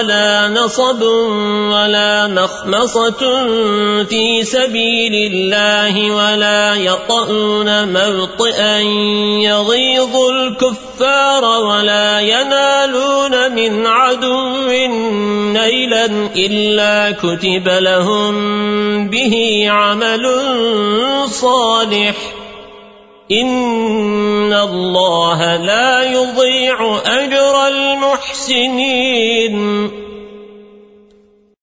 ولا نصب ولا مخمصة في سبيل الله ولا يطؤون موطئا يغيظ الكفار ولا ينالون من عدو نيلا إلا كتب لهم به عمل صالح. إن الله لا يضيع أجر المحسنين